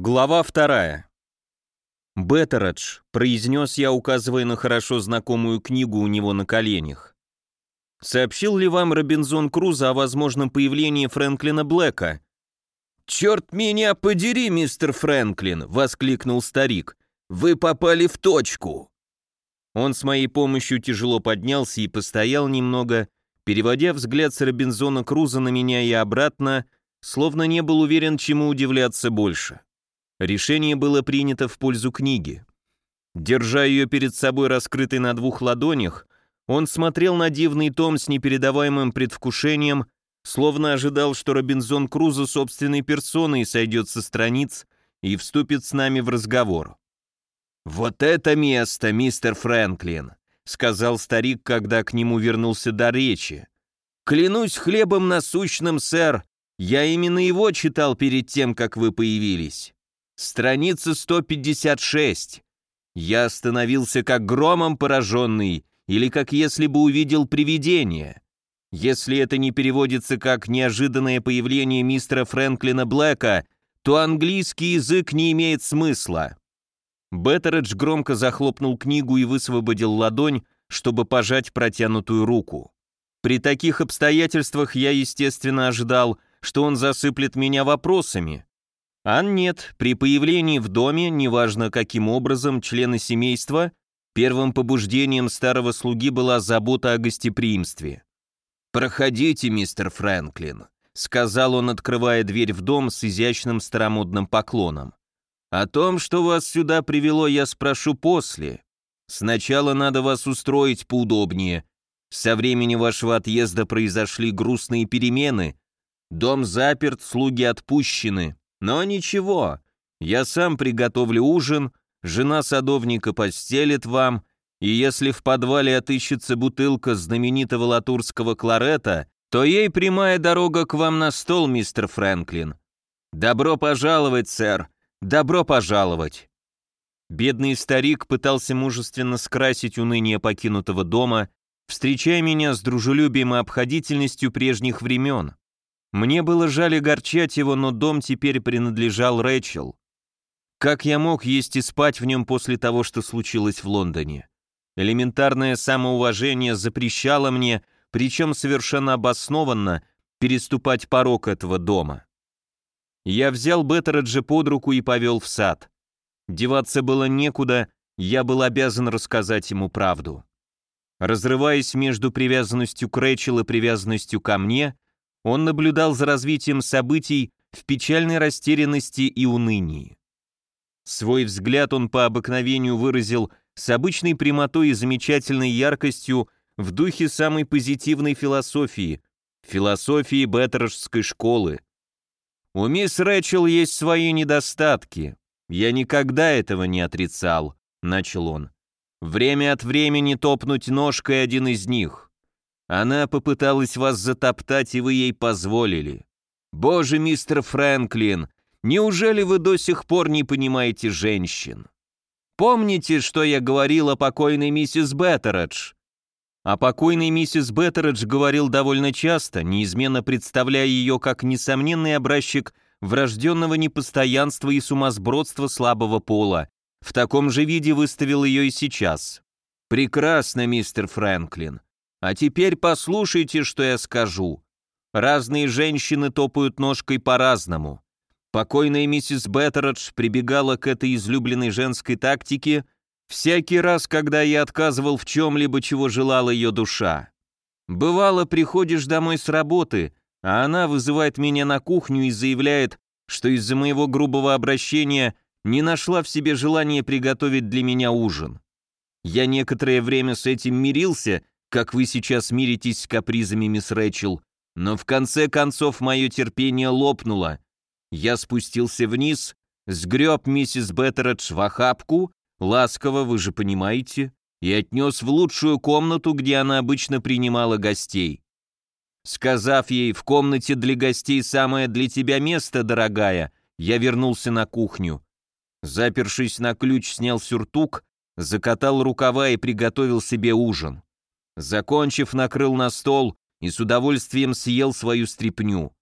Глава вторая. «Беттередж», — произнес я, указывая на хорошо знакомую книгу у него на коленях. «Сообщил ли вам Робинзон Крузо о возможном появлении Фрэнклина Блэка?» «Черт меня подери, мистер Фрэнклин!» — воскликнул старик. «Вы попали в точку!» Он с моей помощью тяжело поднялся и постоял немного, переводя взгляд с Робинзона Круза на меня и обратно, словно не был уверен, чему удивляться больше. Решение было принято в пользу книги. Держа ее перед собой раскрытой на двух ладонях, он смотрел на дивный том с непередаваемым предвкушением, словно ожидал, что Робинзон Крузо собственной персоной сойдет со страниц и вступит с нами в разговор. «Вот это место, мистер Фрэнклин!» — сказал старик, когда к нему вернулся до речи. «Клянусь хлебом насущным, сэр, я именно его читал перед тем, как вы появились. Страница 156. Я остановился как громом пораженный, или как если бы увидел привидение. Если это не переводится как неожиданное появление мистера Фрэнклина Блэка, то английский язык не имеет смысла. Беттередж громко захлопнул книгу и высвободил ладонь, чтобы пожать протянутую руку. При таких обстоятельствах я, естественно, ожидал, что он засыплет меня вопросами, а нет, при появлении в доме, неважно каким образом, члены семейства, первым побуждением старого слуги была забота о гостеприимстве. «Проходите, мистер Фрэнклин», — сказал он, открывая дверь в дом с изящным старомодным поклоном. «О том, что вас сюда привело, я спрошу после. Сначала надо вас устроить поудобнее. Со времени вашего отъезда произошли грустные перемены. Дом заперт, слуги отпущены. Но ничего, я сам приготовлю ужин, жена садовника постелит вам, и если в подвале отыщется бутылка знаменитого латурского кларета, то ей прямая дорога к вам на стол, мистер Фрэнклин. Добро пожаловать, сэр, добро пожаловать. Бедный старик пытался мужественно скрасить уныние покинутого дома, встречая меня с дружелюбием и обходительностью прежних времен. Мне было жаль огорчать его, но дом теперь принадлежал Рэйчел. Как я мог есть и спать в нем после того, что случилось в Лондоне? Элементарное самоуважение запрещало мне, причем совершенно обоснованно, переступать порог этого дома. Я взял Беттереджа под руку и повел в сад. Деваться было некуда, я был обязан рассказать ему правду. Разрываясь между привязанностью к Рэйчел и привязанностью ко мне, он наблюдал за развитием событий в печальной растерянности и унынии. Свой взгляд он по обыкновению выразил с обычной прямотой и замечательной яркостью в духе самой позитивной философии, философии Беттерджской школы. У мисс Рэчел есть свои недостатки. Я никогда этого не отрицал, начал он. Время от времени топнуть ножкой один из них. Она попыталась вас затоптать, и вы ей позволили. Боже, мистер Фрэнклин, неужели вы до сих пор не понимаете женщин? Помните, что я говорил о покойной миссис Беттередж? О покойной миссис Беттередж говорил довольно часто, неизменно представляя ее как несомненный образчик врожденного непостоянства и сумасбродства слабого пола. В таком же виде выставил ее и сейчас. Прекрасно, мистер Фрэнклин. А теперь послушайте, что я скажу. Разные женщины топают ножкой по-разному. Покойная миссис Беттередж прибегала к этой излюбленной женской тактике всякий раз, когда я отказывал в чем-либо, чего желала ее душа. Бывало, приходишь домой с работы, а она вызывает меня на кухню и заявляет, что из-за моего грубого обращения не нашла в себе желания приготовить для меня ужин. Я некоторое время с этим мирился как вы сейчас миритесь с капризами мисс Рэчел, но в конце концов мое терпение лопнуло. Я спустился вниз, сгреб миссис Беттередж в охапку, ласково, вы же понимаете, и отнес в лучшую комнату, где она обычно принимала гостей. Сказав ей, в комнате для гостей самое для тебя место, дорогая, я вернулся на кухню. Запершись на ключ, снял сюртук, закатал рукава и приготовил себе ужин. Закончив, накрыл на стол и с удовольствием съел свою стряпню.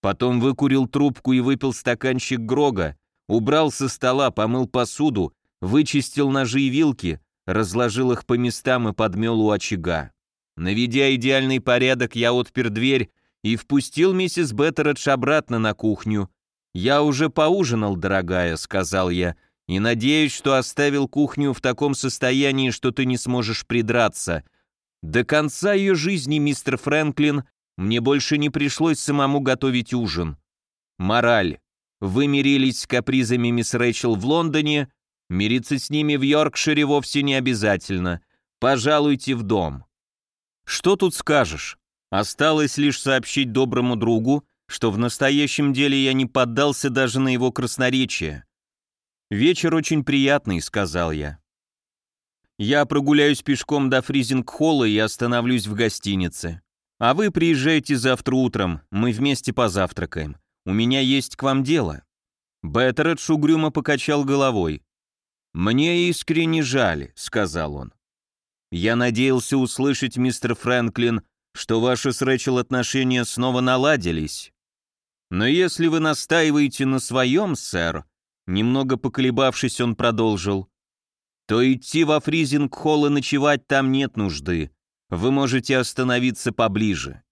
Потом выкурил трубку и выпил стаканчик Грога, Убрал со стола, помыл посуду, вычистил ножи и вилки, разложил их по местам и подмел у очага. Наведя идеальный порядок, я отпер дверь и впустил миссис Беттередж обратно на кухню. «Я уже поужинал, дорогая», — сказал я, — «и надеюсь, что оставил кухню в таком состоянии, что ты не сможешь придраться. До конца ее жизни, мистер Фрэнклин, мне больше не пришлось самому готовить ужин. Мораль. Вы мирились с капризами мисс Рэйчел в Лондоне, мириться с ними в Йоркшире вовсе не обязательно. Пожалуйте в дом. Что тут скажешь? Осталось лишь сообщить доброму другу, что в настоящем деле я не поддался даже на его красноречие. «Вечер очень приятный», — сказал я. «Я прогуляюсь пешком до Фризинг-холла и остановлюсь в гостинице. А вы приезжайте завтра утром, мы вместе позавтракаем. У меня есть к вам дело». Беттередж угрюмо покачал головой. «Мне искренне жаль», — сказал он. «Я надеялся услышать, мистер Фрэнклин, что ваши с Рэчел отношения снова наладились. Но если вы настаиваете на своем, сэр, немного поколебавшись, он продолжил, то идти во фризинг-холл и ночевать там нет нужды. Вы можете остановиться поближе.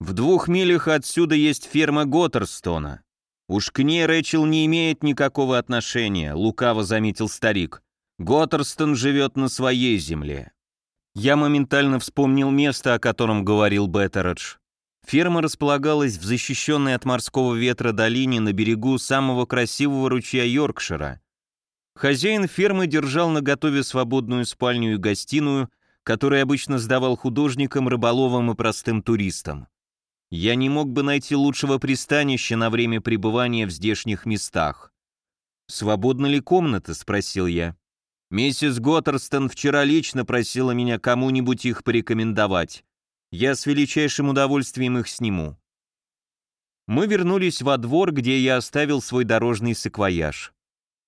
В двух милях отсюда есть ферма Готтерстона. Уж к ней Рэчел не имеет никакого отношения, лукаво заметил старик. Готтерстон живет на своей земле. Я моментально вспомнил место, о котором говорил Беттередж. Ферма располагалась в защищенной от морского ветра долине на берегу самого красивого ручья Йоркшира. Хозяин фермы держал на готове свободную спальню и гостиную, который обычно сдавал художникам, рыболовам и простым туристам. Я не мог бы найти лучшего пристанища на время пребывания в здешних местах. «Свободна ли комната?» — спросил я. «Миссис Готтерстон вчера лично просила меня кому-нибудь их порекомендовать. Я с величайшим удовольствием их сниму». Мы вернулись во двор, где я оставил свой дорожный саквояж.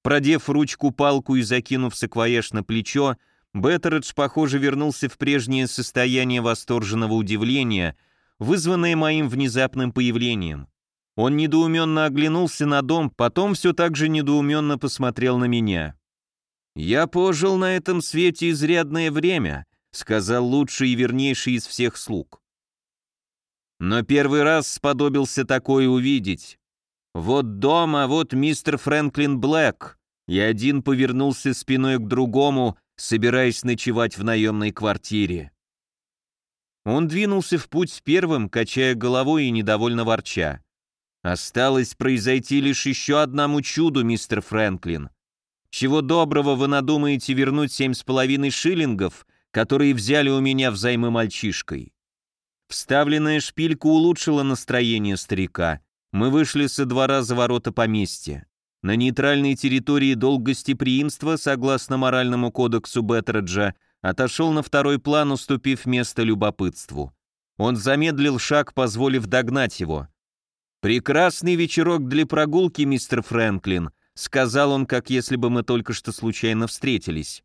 Продев ручку-палку и закинув саквояж на плечо, Беттередж, похоже, вернулся в прежнее состояние восторженного удивления, вызванное моим внезапным появлением. Он недоуменно оглянулся на дом, потом все так же недоуменно посмотрел на меня. «Я пожил на этом свете изрядное время», сказал лучший и вернейший из всех слуг. Но первый раз сподобился такое увидеть. Вот дом, а вот мистер Фрэнклин Блэк, и один повернулся спиной к другому, собираясь ночевать в наемной квартире. Он двинулся в путь первым, качая головой и недовольно ворча. «Осталось произойти лишь еще одному чуду, мистер Фрэнклин. Чего доброго вы надумаете вернуть семь с половиной шиллингов, которые взяли у меня взаймы мальчишкой?» Вставленная шпилька улучшила настроение старика. Мы вышли со двора за ворота поместья. На нейтральной территории долг гостеприимства, согласно моральному кодексу Беттереджа, отошел на второй план, уступив место любопытству. Он замедлил шаг, позволив догнать его. «Прекрасный вечерок для прогулки, мистер Фрэнклин», сказал он, как если бы мы только что случайно встретились.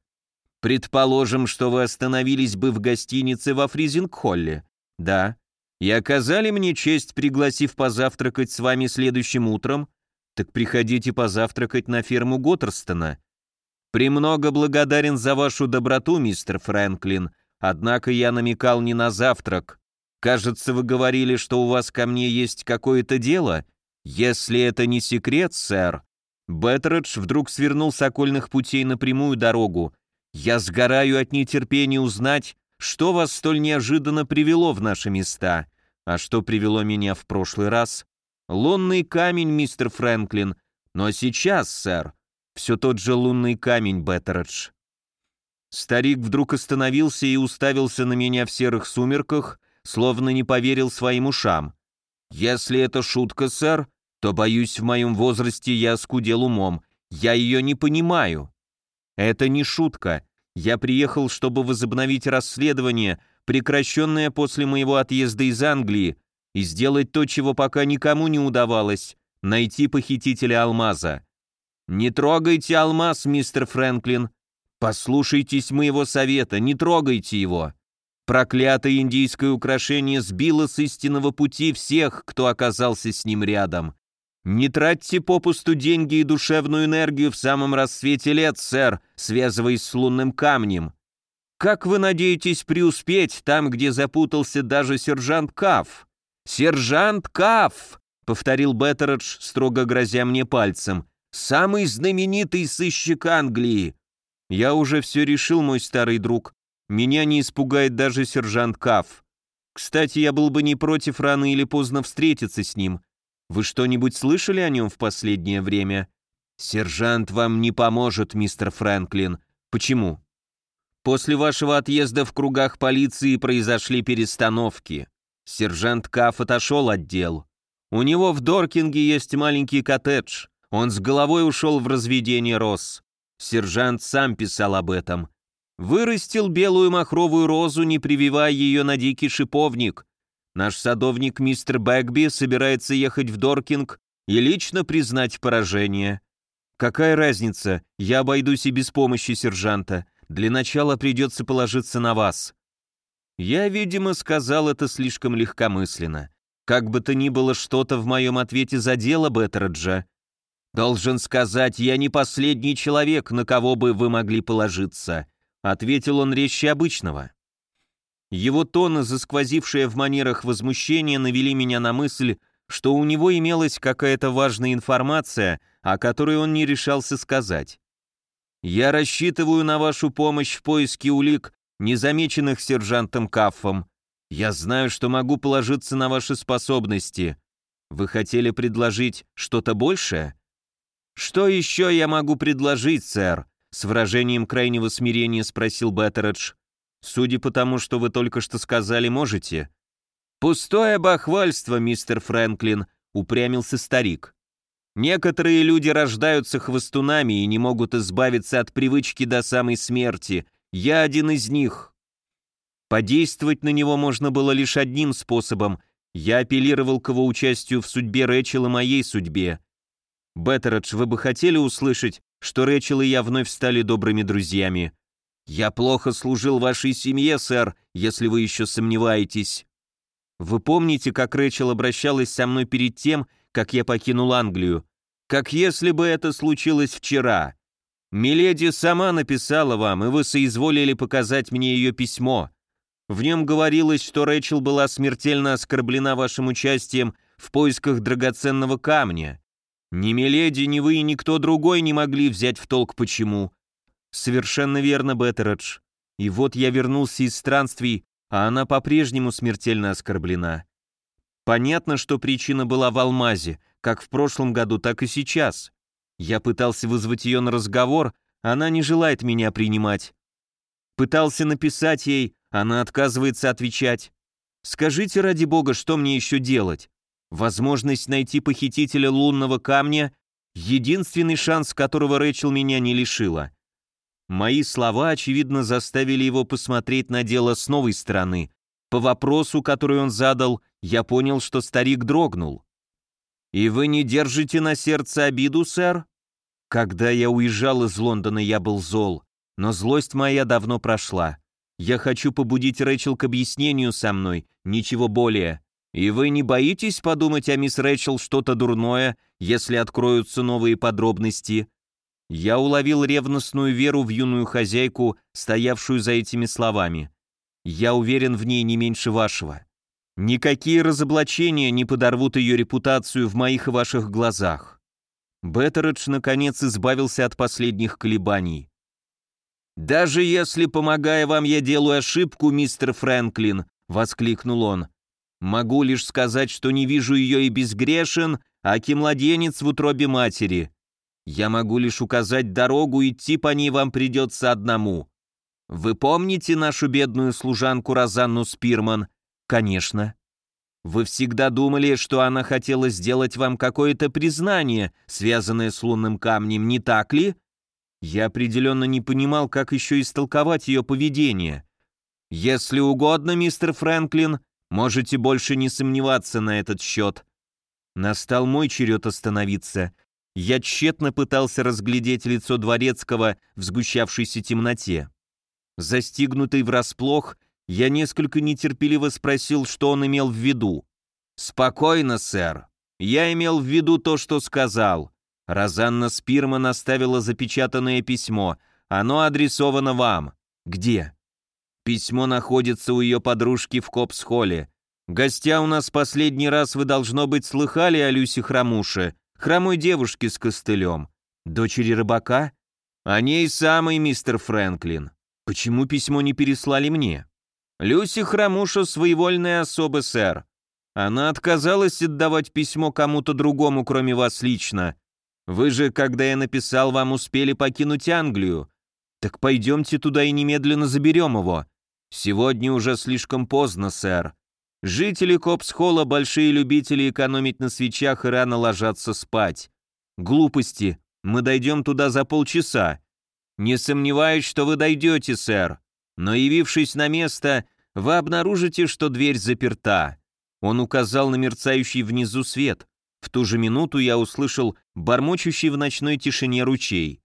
«Предположим, что вы остановились бы в гостинице во Фризинг-холле. Да. И оказали мне честь, пригласив позавтракать с вами следующим утром, так приходите позавтракать на ферму Готтерстона. Премного благодарен за вашу доброту, мистер Фрэнклин, однако я намекал не на завтрак. Кажется, вы говорили, что у вас ко мне есть какое-то дело. Если это не секрет, сэр. Беттередж вдруг свернул с окольных путей на прямую дорогу. Я сгораю от нетерпения узнать, что вас столь неожиданно привело в наши места. А что привело меня в прошлый раз? Лунный камень, мистер Фрэнклин. Но сейчас, сэр, все тот же лунный камень, Беттередж. Старик вдруг остановился и уставился на меня в серых сумерках, словно не поверил своим ушам. «Если это шутка, сэр, то, боюсь, в моем возрасте я скудел умом. Я ее не понимаю». «Это не шутка. Я приехал, чтобы возобновить расследование, прекращенное после моего отъезда из Англии, и сделать то, чего пока никому не удавалось — найти похитителя алмаза. Не трогайте алмаз, мистер Фрэнклин. Послушайтесь моего совета, не трогайте его. Проклятое индийское украшение сбило с истинного пути всех, кто оказался с ним рядом. «Не тратьте попусту деньги и душевную энергию в самом расцвете лет, сэр, связываясь с лунным камнем. Как вы надеетесь преуспеть там, где запутался даже сержант Каф?» «Сержант Каф!» — повторил Беттередж, строго грозя мне пальцем. «Самый знаменитый сыщик Англии!» «Я уже все решил, мой старый друг. Меня не испугает даже сержант Каф. Кстати, я был бы не против рано или поздно встретиться с ним. Вы что-нибудь слышали о нем в последнее время? Сержант вам не поможет, мистер Фрэнклин. Почему? После вашего отъезда в кругах полиции произошли перестановки. Сержант Каф отошел от дел. У него в Доркинге есть маленький коттедж. Он с головой ушел в разведение роз. Сержант сам писал об этом. Вырастил белую махровую розу, не прививая ее на дикий шиповник. Наш садовник мистер Бэгби собирается ехать в Доркинг и лично признать поражение. Какая разница, я обойдусь и без помощи сержанта. Для начала придется положиться на вас. Я, видимо, сказал это слишком легкомысленно. Как бы то ни было, что-то в моем ответе задело Беттерджа. Должен сказать, я не последний человек, на кого бы вы могли положиться. Ответил он резче обычного. Его тон, засквозившее в манерах возмущение, навели меня на мысль, что у него имелась какая-то важная информация, о которой он не решался сказать. «Я рассчитываю на вашу помощь в поиске улик, незамеченных сержантом Каффом. Я знаю, что могу положиться на ваши способности. Вы хотели предложить что-то большее?» «Что еще я могу предложить, сэр?» С выражением крайнего смирения спросил Беттередж. «Судя по тому, что вы только что сказали, можете?» «Пустое бахвальство, мистер Фрэнклин», — упрямился старик. «Некоторые люди рождаются хвостунами и не могут избавиться от привычки до самой смерти. Я один из них». Подействовать на него можно было лишь одним способом. Я апеллировал к его участию в судьбе Рэчел моей судьбе. Беттередж, вы бы хотели услышать, что Рэчел и я вновь стали добрыми друзьями. Я плохо служил вашей семье, сэр, если вы еще сомневаетесь. Вы помните, как Рэчел обращалась со мной перед тем, как я покинул Англию? Как если бы это случилось вчера. Миледи сама написала вам, и вы соизволили показать мне ее письмо. В нем говорилось, что Рэчел была смертельно оскорблена вашим участием в поисках драгоценного камня. Ни Миледи, ни вы и никто другой не могли взять в толк почему. Совершенно верно, Беттередж. И вот я вернулся из странствий, а она по-прежнему смертельно оскорблена. Понятно, что причина была в алмазе, как в прошлом году, так и сейчас. Я пытался вызвать ее на разговор, она не желает меня принимать. Пытался написать ей, она отказывается отвечать. Скажите ради бога, что мне еще делать? Возможность найти похитителя лунного камня — единственный шанс, которого Рэчел меня не лишила. Мои слова, очевидно, заставили его посмотреть на дело с новой стороны. По вопросу, который он задал, я понял, что старик дрогнул. «И вы не держите на сердце обиду, сэр?» Когда я уезжал из Лондона, я был зол, но злость моя давно прошла. Я хочу побудить Рэчел к объяснению со мной, ничего более. И вы не боитесь подумать о мисс Рэчел что-то дурное, если откроются новые подробности? Я уловил ревностную веру в юную хозяйку, стоявшую за этими словами. Я уверен в ней не меньше вашего. Никакие разоблачения не подорвут ее репутацию в моих и ваших глазах. Беттередж, наконец, избавился от последних колебаний. «Даже если, помогая вам, я делаю ошибку, мистер Фрэнклин», — воскликнул он, Могу лишь сказать, что не вижу ее и безгрешен, аки младенец в утробе матери. Я могу лишь указать дорогу, идти по ней вам придется одному. Вы помните нашу бедную служанку Розанну Спирман? Конечно. Вы всегда думали, что она хотела сделать вам какое-то признание, связанное с лунным камнем, не так ли? Я определенно не понимал, как еще истолковать ее поведение. Если угодно, мистер Фрэнклин, Можете больше не сомневаться на этот счет. Настал мой черед остановиться. Я тщетно пытался разглядеть лицо Дворецкого в сгущавшейся темноте. Застигнутый врасплох, я несколько нетерпеливо спросил, что он имел в виду. «Спокойно, сэр. Я имел в виду то, что сказал. Розанна Спирман оставила запечатанное письмо. Оно адресовано вам. Где? Письмо находится у ее подружки в Копс-холле. Гостя у нас последний раз вы, должно быть, слыхали о Люсе Хромуше, хромой девушке с костылем. Дочери рыбака? О ней самый мистер Фрэнклин. Почему письмо не переслали мне? Люси Хромуша своевольная особа, сэр. Она отказалась отдавать письмо кому-то другому, кроме вас лично. Вы же, когда я написал вам, успели покинуть Англию. Так пойдемте туда и немедленно заберем его. Сегодня уже слишком поздно, сэр. Жители Копсхола большие любители экономить на свечах и рано ложатся спать. Глупости. Мы дойдем туда за полчаса. Не сомневаюсь, что вы дойдете, сэр. Но явившись на место, вы обнаружите, что дверь заперта. Он указал на мерцающий внизу свет. В ту же минуту я услышал бормочущий в ночной тишине ручей.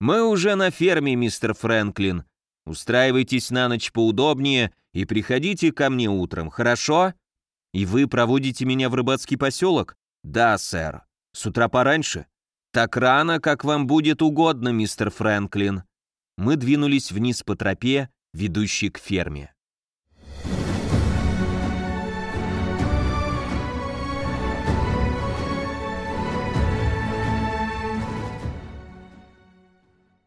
«Мы уже на ферме, мистер Фрэнклин. Устраивайтесь на ночь поудобнее и приходите ко мне утром, хорошо? И вы проводите меня в рыбацкий поселок? Да, сэр. С утра пораньше? Так рано, как вам будет угодно, мистер Фрэнклин. Мы двинулись вниз по тропе, ведущей к ферме.